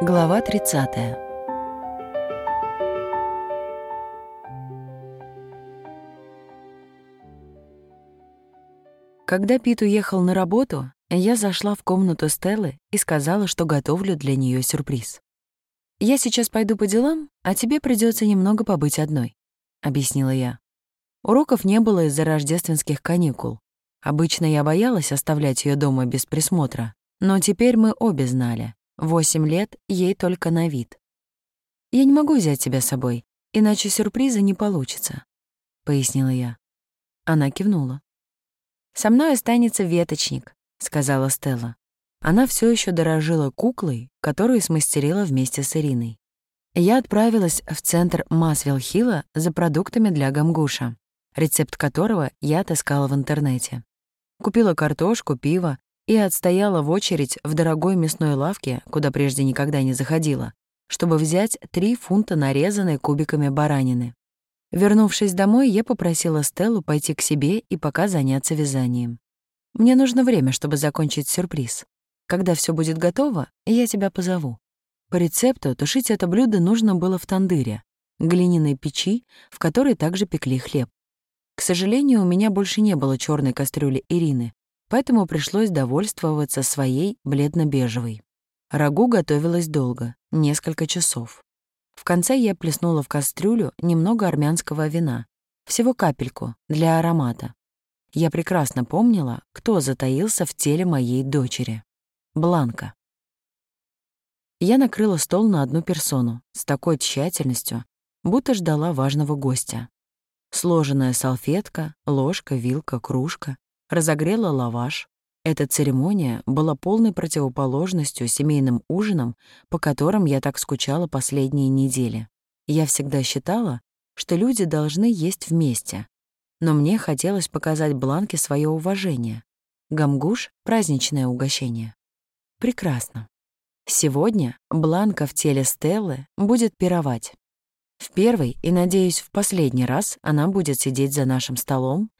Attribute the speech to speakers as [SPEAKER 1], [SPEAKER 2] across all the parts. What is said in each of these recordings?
[SPEAKER 1] Глава 30. Когда Пит уехал на работу, я зашла в комнату Стеллы и сказала, что готовлю для нее сюрприз. «Я сейчас пойду по делам, а тебе придется немного побыть одной», — объяснила я. Уроков не было из-за рождественских каникул. Обычно я боялась оставлять ее дома без присмотра, но теперь мы обе знали. Восемь лет ей только на вид. «Я не могу взять тебя с собой, иначе сюрприза не получится», — пояснила я. Она кивнула. «Со мной останется веточник», — сказала Стелла. Она все еще дорожила куклой, которую смастерила вместе с Ириной. Я отправилась в центр Масвилл-Хилла за продуктами для гамгуша, рецепт которого я отыскала в интернете. Купила картошку, пиво и отстояла в очередь в дорогой мясной лавке, куда прежде никогда не заходила, чтобы взять три фунта нарезанной кубиками баранины. Вернувшись домой, я попросила Стеллу пойти к себе и пока заняться вязанием. Мне нужно время, чтобы закончить сюрприз. Когда все будет готово, я тебя позову. По рецепту тушить это блюдо нужно было в тандыре, глиняной печи, в которой также пекли хлеб. К сожалению, у меня больше не было черной кастрюли Ирины, поэтому пришлось довольствоваться своей бледно-бежевой. Рагу готовилось долго, несколько часов. В конце я плеснула в кастрюлю немного армянского вина, всего капельку, для аромата. Я прекрасно помнила, кто затаился в теле моей дочери. Бланка. Я накрыла стол на одну персону с такой тщательностью, будто ждала важного гостя. Сложенная салфетка, ложка, вилка, кружка, разогрела лаваш. Эта церемония была полной противоположностью семейным ужинам, по которым я так скучала последние недели. Я всегда считала, что люди должны есть вместе. Но мне хотелось показать Бланке свое уважение. Гамгуш — праздничное угощение. Прекрасно. Сегодня Бланка в теле Стеллы будет пировать. В первый и, надеюсь, в последний раз она будет сидеть за нашим столом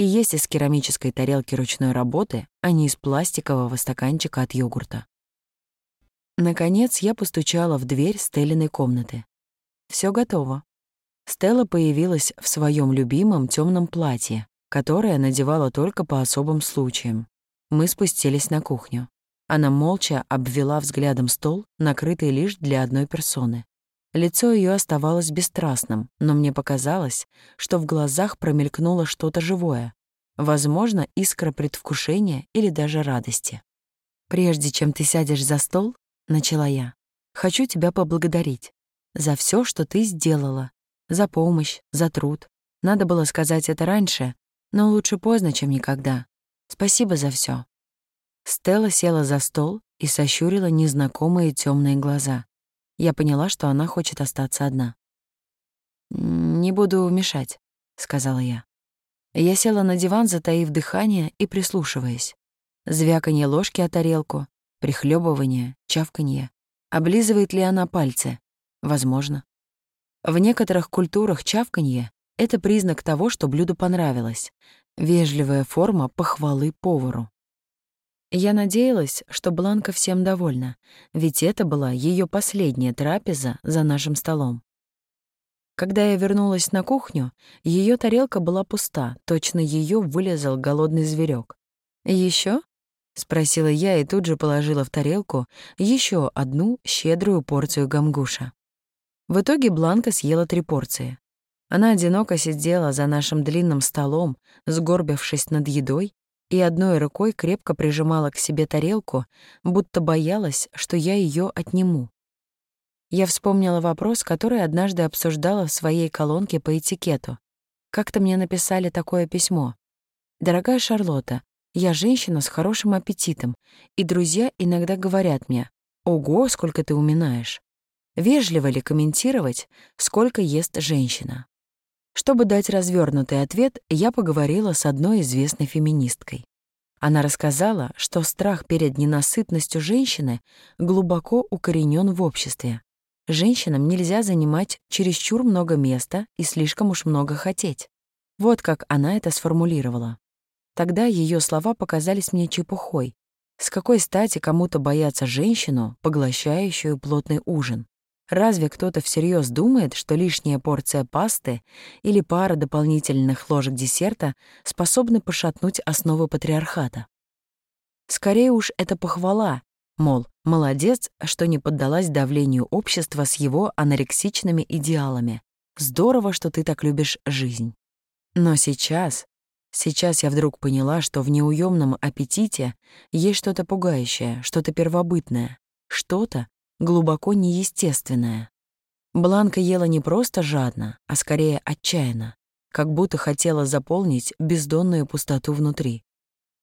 [SPEAKER 1] и есть из керамической тарелки ручной работы, а не из пластикового стаканчика от йогурта. Наконец я постучала в дверь Стеллиной комнаты. Все готово. Стелла появилась в своем любимом темном платье, которое надевала только по особым случаям. Мы спустились на кухню. Она молча обвела взглядом стол, накрытый лишь для одной персоны. Лицо ее оставалось бесстрастным, но мне показалось, что в глазах промелькнуло что-то живое. Возможно, искра предвкушения или даже радости. «Прежде чем ты сядешь за стол», — начала я, — «хочу тебя поблагодарить за все, что ты сделала, за помощь, за труд. Надо было сказать это раньше, но лучше поздно, чем никогда. Спасибо за все. Стелла села за стол и сощурила незнакомые темные глаза. Я поняла, что она хочет остаться одна. «Не буду мешать», — сказала я. Я села на диван, затаив дыхание и прислушиваясь. Звяканье ложки о тарелку, прихлебывание, чавканье. Облизывает ли она пальцы? Возможно. В некоторых культурах чавканье — это признак того, что блюдо понравилось. Вежливая форма похвалы повару. Я надеялась, что Бланка всем довольна, ведь это была ее последняя трапеза за нашим столом. Когда я вернулась на кухню, ее тарелка была пуста, точно ее вылезал голодный зверек. Еще? спросила я и тут же положила в тарелку еще одну щедрую порцию гамгуша. В итоге Бланка съела три порции. Она одиноко сидела за нашим длинным столом, сгорбившись над едой, и одной рукой крепко прижимала к себе тарелку, будто боялась, что я ее отниму. Я вспомнила вопрос, который однажды обсуждала в своей колонке по этикету. Как-то мне написали такое письмо. «Дорогая Шарлотта, я женщина с хорошим аппетитом, и друзья иногда говорят мне, «Ого, сколько ты уминаешь!» Вежливо ли комментировать, сколько ест женщина? Чтобы дать развернутый ответ, я поговорила с одной известной феминисткой. Она рассказала, что страх перед ненасытностью женщины глубоко укоренен в обществе. Женщинам нельзя занимать чересчур много места и слишком уж много хотеть. Вот как она это сформулировала. Тогда ее слова показались мне чепухой. С какой стати кому-то бояться женщину, поглощающую плотный ужин? Разве кто-то всерьез думает, что лишняя порция пасты или пара дополнительных ложек десерта способны пошатнуть основы патриархата? Скорее уж это похвала, мол, молодец, что не поддалась давлению общества с его анорексичными идеалами. Здорово, что ты так любишь жизнь. Но сейчас, сейчас я вдруг поняла, что в неуемном аппетите есть что-то пугающее, что-то первобытное, что-то глубоко неестественное. Бланка ела не просто жадно, а скорее отчаянно, как будто хотела заполнить бездонную пустоту внутри.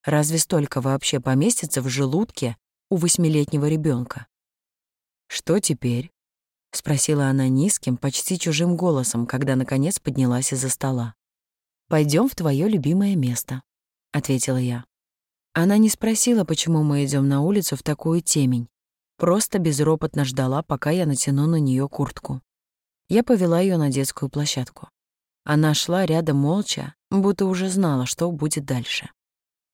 [SPEAKER 1] Разве столько вообще поместится в желудке у восьмилетнего ребенка? «Что теперь?» — спросила она низким, почти чужим голосом, когда, наконец, поднялась из-за стола. Пойдем в твое любимое место», — ответила я. Она не спросила, почему мы идем на улицу в такую темень. Просто безропотно ждала, пока я натяну на нее куртку. Я повела ее на детскую площадку. Она шла рядом молча, будто уже знала, что будет дальше.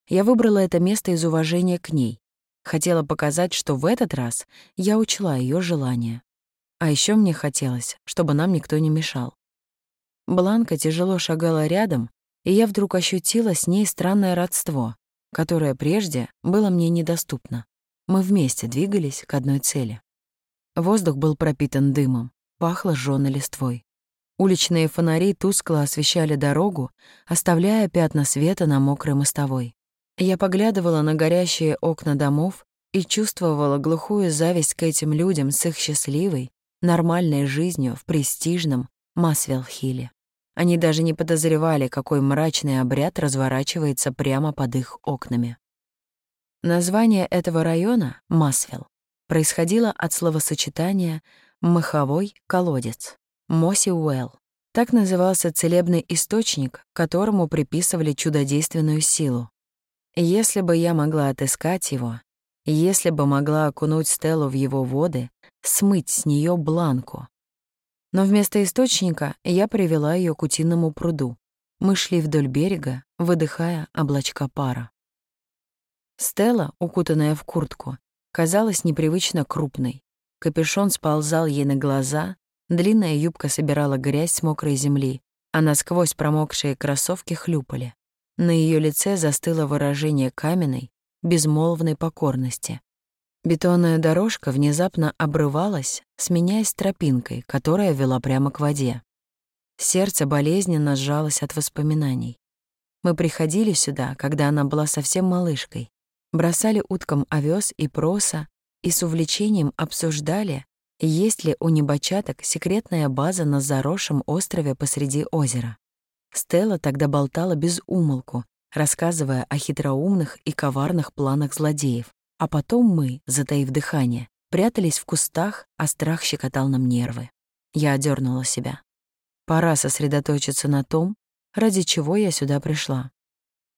[SPEAKER 1] Я выбрала это место из уважения к ней. Хотела показать, что в этот раз я учла ее желание. А еще мне хотелось, чтобы нам никто не мешал. Бланка тяжело шагала рядом, и я вдруг ощутила с ней странное родство, которое прежде было мне недоступно. Мы вместе двигались к одной цели. Воздух был пропитан дымом, пахло жжёной листвой. Уличные фонари тускло освещали дорогу, оставляя пятна света на мокрой мостовой. Я поглядывала на горящие окна домов и чувствовала глухую зависть к этим людям с их счастливой, нормальной жизнью в престижном Масвелл-Хилле. Они даже не подозревали, какой мрачный обряд разворачивается прямо под их окнами. Название этого района, Масвелл, происходило от словосочетания «маховой колодец» — Моси Уэлл. Так назывался целебный источник, которому приписывали чудодейственную силу. Если бы я могла отыскать его, если бы могла окунуть Стеллу в его воды, смыть с нее бланку. Но вместо источника я привела ее к утиному пруду. Мы шли вдоль берега, выдыхая облачка пара. Стелла, укутанная в куртку, казалась непривычно крупной. Капюшон сползал ей на глаза, длинная юбка собирала грязь с мокрой земли, а насквозь промокшие кроссовки хлюпали. На ее лице застыло выражение каменной, безмолвной покорности. Бетонная дорожка внезапно обрывалась, сменяясь тропинкой, которая вела прямо к воде. Сердце болезненно сжалось от воспоминаний. Мы приходили сюда, когда она была совсем малышкой, бросали уткам овес и проса и с увлечением обсуждали, есть ли у небочаток секретная база на заросшем острове посреди озера. Стелла тогда болтала без умолку, рассказывая о хитроумных и коварных планах злодеев. А потом мы, затаив дыхание, прятались в кустах, а страх щекотал нам нервы. Я одернула себя. Пора сосредоточиться на том, ради чего я сюда пришла.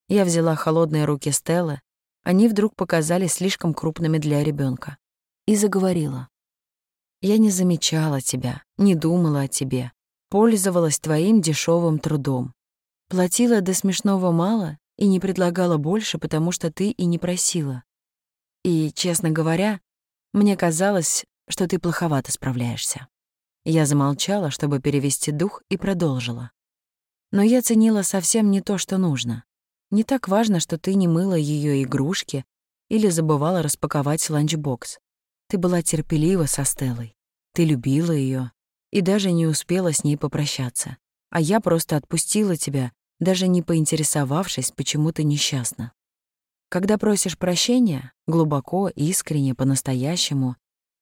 [SPEAKER 1] Я взяла холодные руки Стеллы, они вдруг показались слишком крупными для ребенка, и заговорила. «Я не замечала тебя, не думала о тебе, пользовалась твоим дешевым трудом. Платила до смешного мало и не предлагала больше, потому что ты и не просила. И, честно говоря, мне казалось, что ты плоховато справляешься. Я замолчала, чтобы перевести дух, и продолжила. Но я ценила совсем не то, что нужно. Не так важно, что ты не мыла ее игрушки или забывала распаковать ланчбокс. Ты была терпелива со Стеллой. Ты любила ее, и даже не успела с ней попрощаться. А я просто отпустила тебя, даже не поинтересовавшись, почему ты несчастна. Когда просишь прощения, глубоко, искренне, по-настоящему,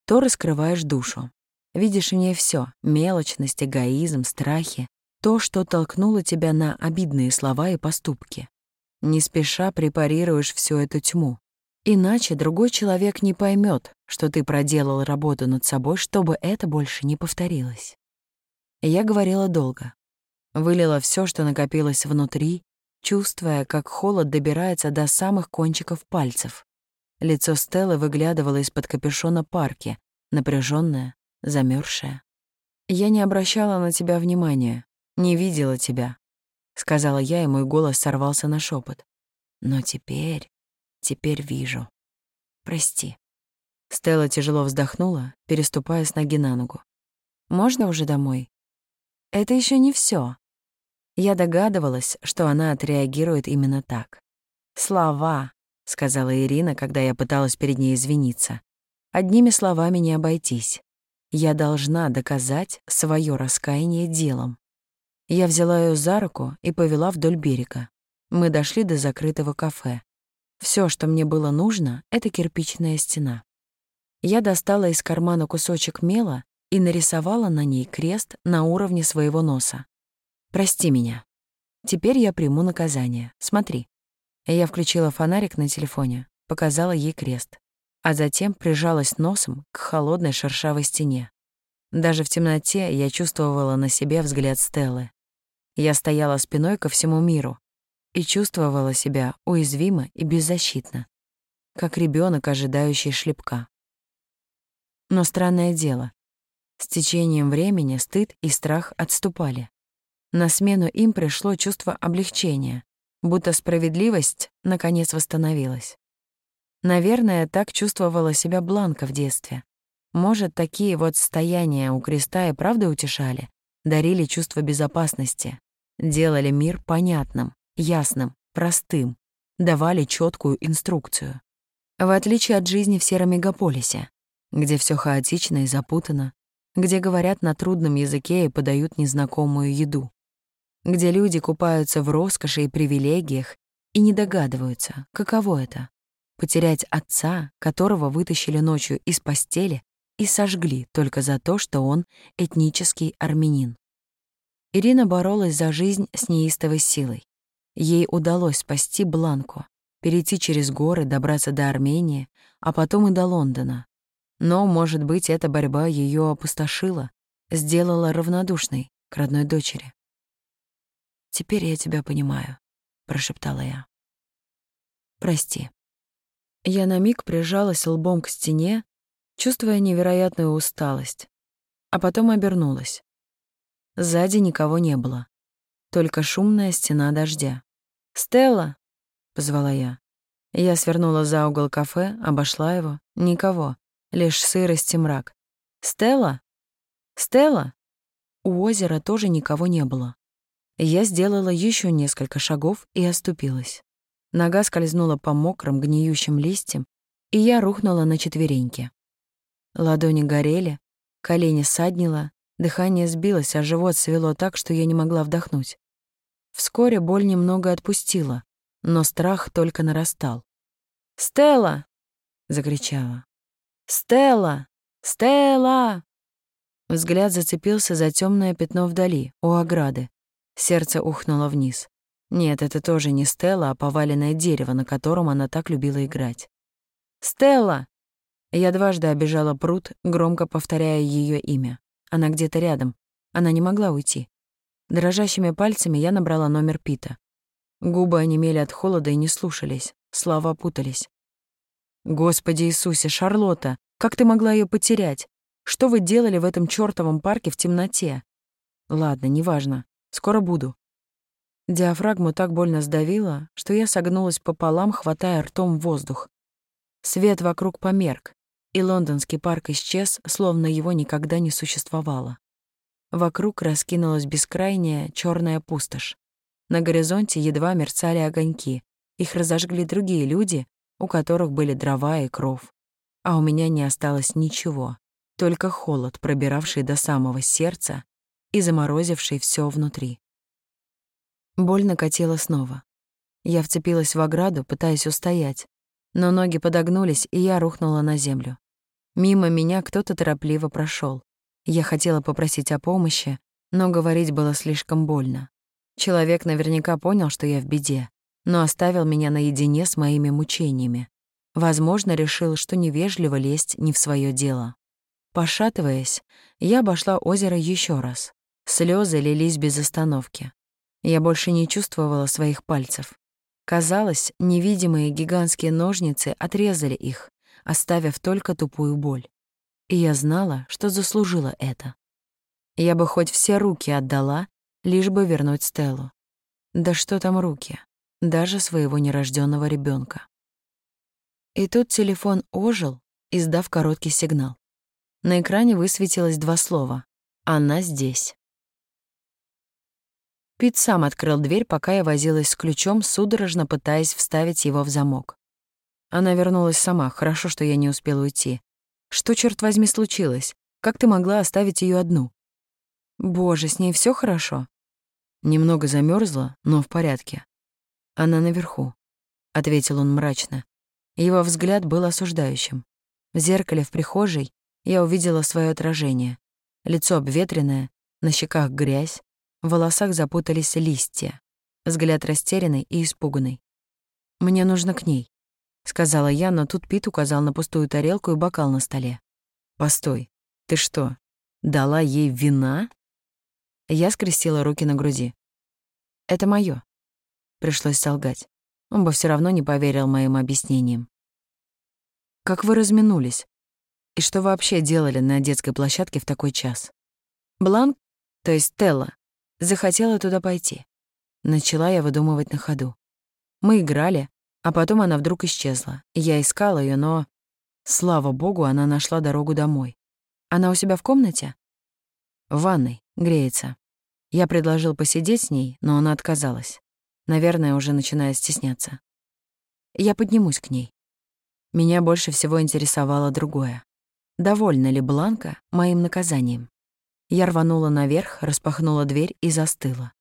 [SPEAKER 1] то раскрываешь душу. Видишь в ней все: мелочность, эгоизм, страхи, то, что толкнуло тебя на обидные слова и поступки. Не спеша препарируешь всю эту тьму. Иначе другой человек не поймет, что ты проделал работу над собой, чтобы это больше не повторилось. Я говорила долго. Вылила все, что накопилось внутри, чувствуя, как холод добирается до самых кончиков пальцев. Лицо Стеллы выглядывало из-под капюшона парки, напряженное, замерзшее. «Я не обращала на тебя внимания, не видела тебя», — сказала я, и мой голос сорвался на шепот. «Но теперь...» Теперь вижу. Прости». Стелла тяжело вздохнула, переступая с ноги на ногу. «Можно уже домой?» «Это еще не все. Я догадывалась, что она отреагирует именно так. «Слова», — сказала Ирина, когда я пыталась перед ней извиниться. «Одними словами не обойтись. Я должна доказать свое раскаяние делом». Я взяла ее за руку и повела вдоль берега. Мы дошли до закрытого кафе. Все, что мне было нужно, — это кирпичная стена. Я достала из кармана кусочек мела и нарисовала на ней крест на уровне своего носа. Прости меня. Теперь я приму наказание. Смотри. Я включила фонарик на телефоне, показала ей крест, а затем прижалась носом к холодной шершавой стене. Даже в темноте я чувствовала на себе взгляд Стеллы. Я стояла спиной ко всему миру и чувствовала себя уязвимо и беззащитно, как ребенок, ожидающий шлепка. Но странное дело, с течением времени стыд и страх отступали. На смену им пришло чувство облегчения, будто справедливость наконец восстановилась. Наверное, так чувствовала себя Бланка в детстве. Может, такие вот состояния у креста и правда утешали, дарили чувство безопасности, делали мир понятным, ясным, простым, давали четкую инструкцию. В отличие от жизни в сером мегаполисе, где все хаотично и запутано, где говорят на трудном языке и подают незнакомую еду где люди купаются в роскоши и привилегиях и не догадываются, каково это — потерять отца, которого вытащили ночью из постели и сожгли только за то, что он этнический армянин. Ирина боролась за жизнь с неистовой силой. Ей удалось спасти Бланку, перейти через горы, добраться до Армении, а потом и до Лондона. Но, может быть, эта борьба ее опустошила, сделала равнодушной к родной дочери. «Теперь я тебя понимаю», — прошептала я. «Прости». Я на миг прижалась лбом к стене, чувствуя невероятную усталость, а потом обернулась. Сзади никого не было, только шумная стена дождя. «Стелла!» — позвала я. Я свернула за угол кафе, обошла его. Никого, лишь сырость и мрак. «Стелла? Стелла?» У озера тоже никого не было. Я сделала еще несколько шагов и оступилась. Нога скользнула по мокрым, гниющим листьям, и я рухнула на четвереньки. Ладони горели, колени саднило, дыхание сбилось, а живот свело так, что я не могла вдохнуть. Вскоре боль немного отпустила, но страх только нарастал. «Стелла!» — закричала. «Стелла! Стелла!» Взгляд зацепился за темное пятно вдали, у ограды. Сердце ухнуло вниз. Нет, это тоже не Стелла, а поваленное дерево, на котором она так любила играть. «Стелла!» Я дважды обежала пруд, громко повторяя ее имя. Она где-то рядом. Она не могла уйти. Дрожащими пальцами я набрала номер Пита. Губы онемели от холода и не слушались. Слова путались. «Господи Иисусе, Шарлотта, как ты могла ее потерять? Что вы делали в этом чёртовом парке в темноте?» «Ладно, неважно. Скоро буду». Диафрагму так больно сдавило, что я согнулась пополам, хватая ртом воздух. Свет вокруг померк, и лондонский парк исчез, словно его никогда не существовало. Вокруг раскинулась бескрайняя черная пустошь. На горизонте едва мерцали огоньки. Их разожгли другие люди, у которых были дрова и кров. А у меня не осталось ничего, только холод, пробиравший до самого сердца и заморозивший все внутри. Боль накатила снова. Я вцепилась в ограду, пытаясь устоять, но ноги подогнулись, и я рухнула на землю. Мимо меня кто-то торопливо прошел. Я хотела попросить о помощи, но говорить было слишком больно. Человек наверняка понял, что я в беде, но оставил меня наедине с моими мучениями. Возможно, решил, что невежливо лезть не в свое дело. Пошатываясь, я обошла озеро еще раз. Слезы лились без остановки. Я больше не чувствовала своих пальцев. Казалось, невидимые гигантские ножницы отрезали их, оставив только тупую боль. И я знала, что заслужила это. Я бы хоть все руки отдала, лишь бы вернуть Стеллу. Да что там руки? Даже своего нерожденного ребенка. И тут телефон ожил, издав короткий сигнал. На экране высветилось два слова «Она здесь». Пит сам открыл дверь, пока я возилась с ключом, судорожно пытаясь вставить его в замок. Она вернулась сама, хорошо, что я не успела уйти. Что, черт возьми, случилось? Как ты могла оставить ее одну? Боже, с ней все хорошо? Немного замерзла, но в порядке. Она наверху, ответил он мрачно. Его взгляд был осуждающим. В зеркале в прихожей я увидела свое отражение. Лицо обветренное, на щеках грязь, в волосах запутались листья. Взгляд растерянный и испуганный. «Мне нужно к ней», — сказала я, но тут Пит указал на пустую тарелку и бокал на столе. «Постой, ты что, дала ей вина?» Я скрестила руки на груди. «Это моё. Пришлось солгать. Он бы все равно не поверил моим объяснениям. «Как вы разминулись? И что вообще делали на детской площадке в такой час?» Бланк, то есть Телла, захотела туда пойти. Начала я выдумывать на ходу. Мы играли, а потом она вдруг исчезла. Я искала ее, но... Слава богу, она нашла дорогу домой. Она у себя в комнате? В ванной, греется. Я предложил посидеть с ней, но она отказалась. Наверное, уже начиная стесняться. Я поднимусь к ней. Меня больше всего интересовало другое. Довольна ли Бланка моим наказанием? Я рванула наверх, распахнула дверь и застыла.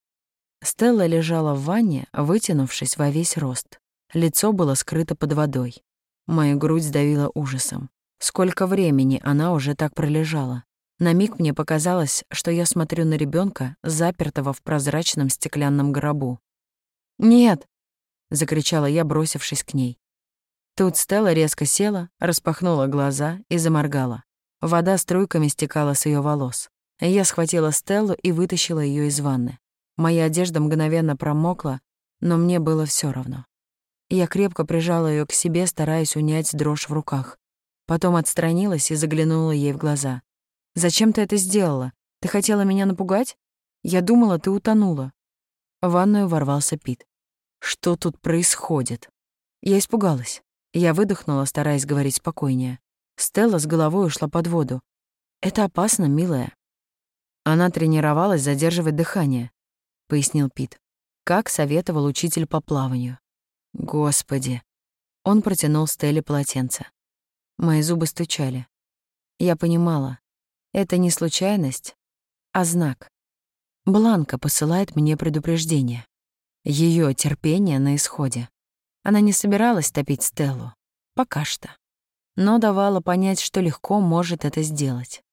[SPEAKER 1] Стелла лежала в ванне, вытянувшись во весь рост. Лицо было скрыто под водой. Мою грудь сдавила ужасом. Сколько времени она уже так пролежала. На миг мне показалось, что я смотрю на ребенка, запертого в прозрачном стеклянном гробу. «Нет!» — закричала я, бросившись к ней. Тут Стелла резко села, распахнула глаза и заморгала. Вода струйками стекала с ее волос. Я схватила Стеллу и вытащила ее из ванны. Моя одежда мгновенно промокла, но мне было все равно. Я крепко прижала ее к себе, стараясь унять дрожь в руках. Потом отстранилась и заглянула ей в глаза. «Зачем ты это сделала? Ты хотела меня напугать? Я думала, ты утонула». В ванную ворвался Пит. «Что тут происходит?» Я испугалась. Я выдохнула, стараясь говорить спокойнее. Стелла с головой ушла под воду. «Это опасно, милая». Она тренировалась задерживать дыхание, — пояснил Пит. Как советовал учитель по плаванию. Господи. Он протянул Стелле полотенце. Мои зубы стучали. Я понимала. Это не случайность, а знак. Бланка посылает мне предупреждение. Ее терпение на исходе. Она не собиралась топить Стеллу. Пока что. Но давала понять, что легко может это сделать.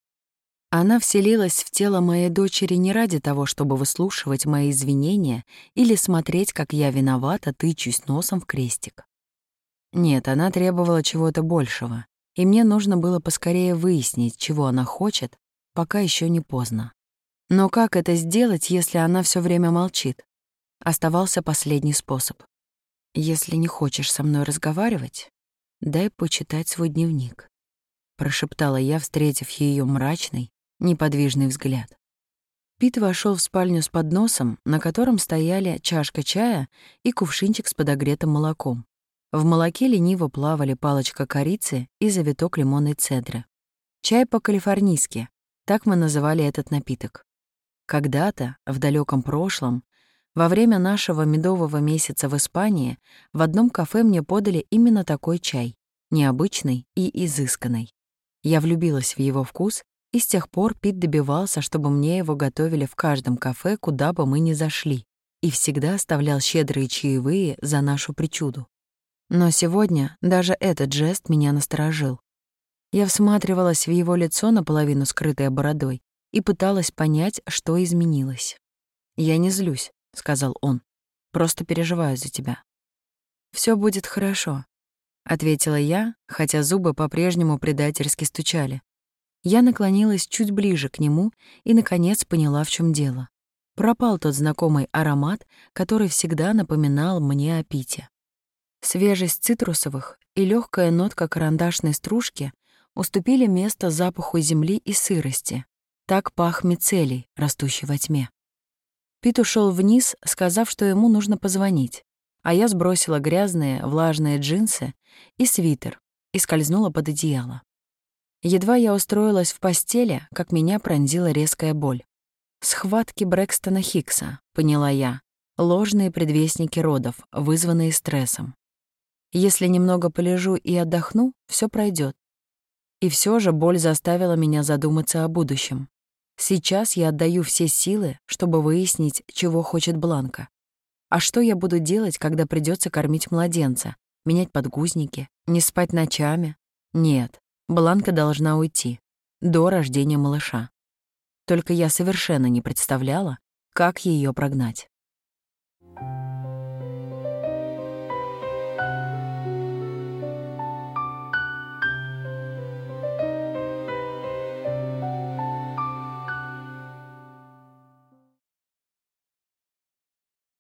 [SPEAKER 1] Она вселилась в тело моей дочери не ради того, чтобы выслушивать мои извинения или смотреть, как я виновата, тычусь носом в крестик. Нет, она требовала чего-то большего, и мне нужно было поскорее выяснить, чего она хочет, пока еще не поздно. Но как это сделать, если она все время молчит? Оставался последний способ. «Если не хочешь со мной разговаривать, дай почитать свой дневник», — прошептала я, встретив ее мрачный, неподвижный взгляд. Пит вошел в спальню с подносом, на котором стояли чашка чая и кувшинчик с подогретым молоком. В молоке лениво плавали палочка корицы и завиток лимонной цедры. Чай по-калифорнийски, так мы называли этот напиток. Когда-то, в далеком прошлом, во время нашего медового месяца в Испании, в одном кафе мне подали именно такой чай, необычный и изысканный. Я влюбилась в его вкус и с тех пор Пит добивался, чтобы мне его готовили в каждом кафе, куда бы мы ни зашли, и всегда оставлял щедрые чаевые за нашу причуду. Но сегодня даже этот жест меня насторожил. Я всматривалась в его лицо, наполовину скрытое бородой, и пыталась понять, что изменилось. «Я не злюсь», — сказал он. «Просто переживаю за тебя». Все будет хорошо», — ответила я, хотя зубы по-прежнему предательски стучали. Я наклонилась чуть ближе к нему и, наконец, поняла, в чем дело. Пропал тот знакомый аромат, который всегда напоминал мне о пите. Свежесть цитрусовых и легкая нотка карандашной стружки уступили место запаху земли и сырости. Так пах мицелий, растущий во тьме. Пит ушел вниз, сказав, что ему нужно позвонить. а я сбросила грязные, влажные джинсы и свитер и скользнула под одеяло. Едва я устроилась в постели, как меня пронзила резкая боль. Схватки Брэкстона Хикса, поняла я. Ложные предвестники родов, вызванные стрессом. Если немного полежу и отдохну, все пройдет. И все же боль заставила меня задуматься о будущем. Сейчас я отдаю все силы, чтобы выяснить, чего хочет Бланка. А что я буду делать, когда придется кормить младенца? Менять подгузники? Не спать ночами? Нет, Бланка должна уйти. До рождения малыша. Только я совершенно не представляла, как ее прогнать.